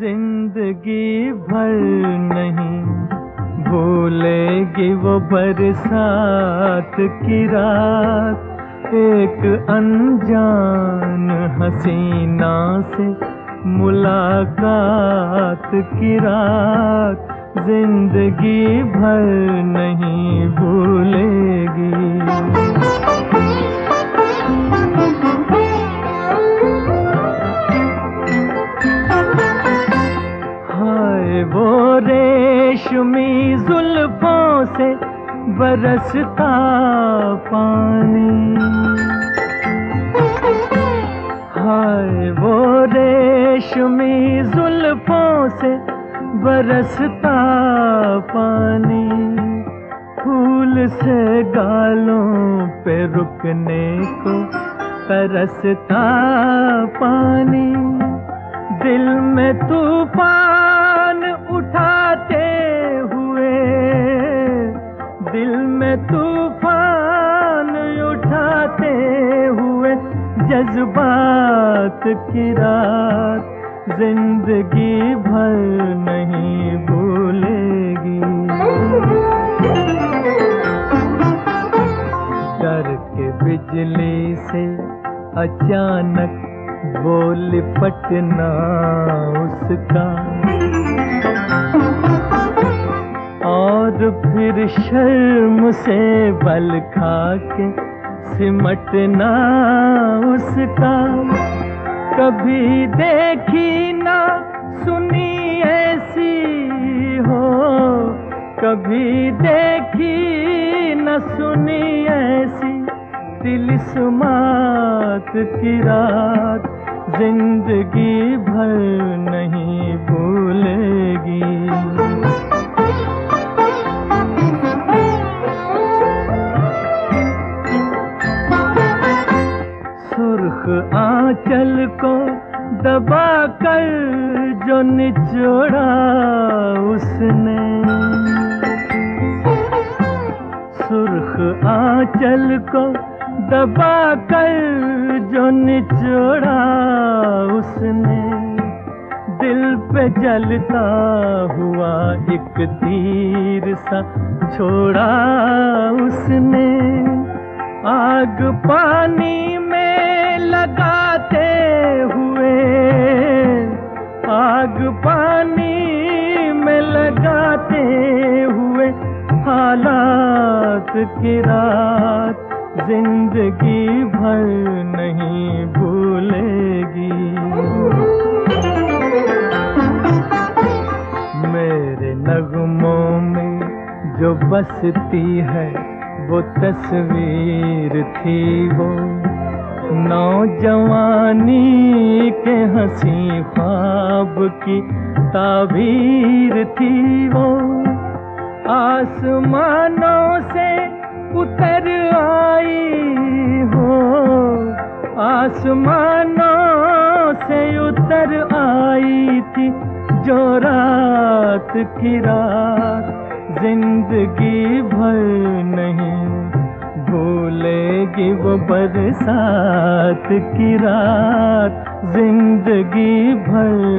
ज़िंदगी भर नहीं भूलेगी वो बरसात की रात। एक अनजान हसीना से मुलाकात की रात ज़िंदगी भर नहीं भूलेगी। वो रेशमी जुल्फों से बरसता जुल्फों से बरसता पानी, फूल से गालों पे रुकने को तरसता पानी। दिल में तूफ़ान उठाते हुए, दिल में तूफ़ान उठाते हुए जज्बात की रात ज़िंदगी भर नहीं भूलेगी। डर के बिजली से अचानक बोल पटना उसका। और फिर शर्म से बल खा के सिमटना उसका। कभी देखी ना सुनी ऐसी हो। कभी देखी न सुनी ऐसी तिलिस्मात की रात। ज़िंदगी भर नहीं भूलेगी। सुर्ख आंचल को दबा कर जो निचोड़ा उसने। सुर्ख आंचल को दबा कर जो निचोड़ा उसने। दिल पे जलता हुआ एक तीर सा छोड़ा उसने। आग पानी की रात ज़िंदगी भर नहीं भूलेगी। मेरे नगमों में जो बसती है, वो तस्वीर थी वो। नौजवानी के हँसी ख्वाब की ताबीर थी वो। आसमानों आसमानों से उतर आई थी जो रात की रात ज़िंदगी भर नहीं भूलेगी वो बरसात की रात ज़िंदगी भर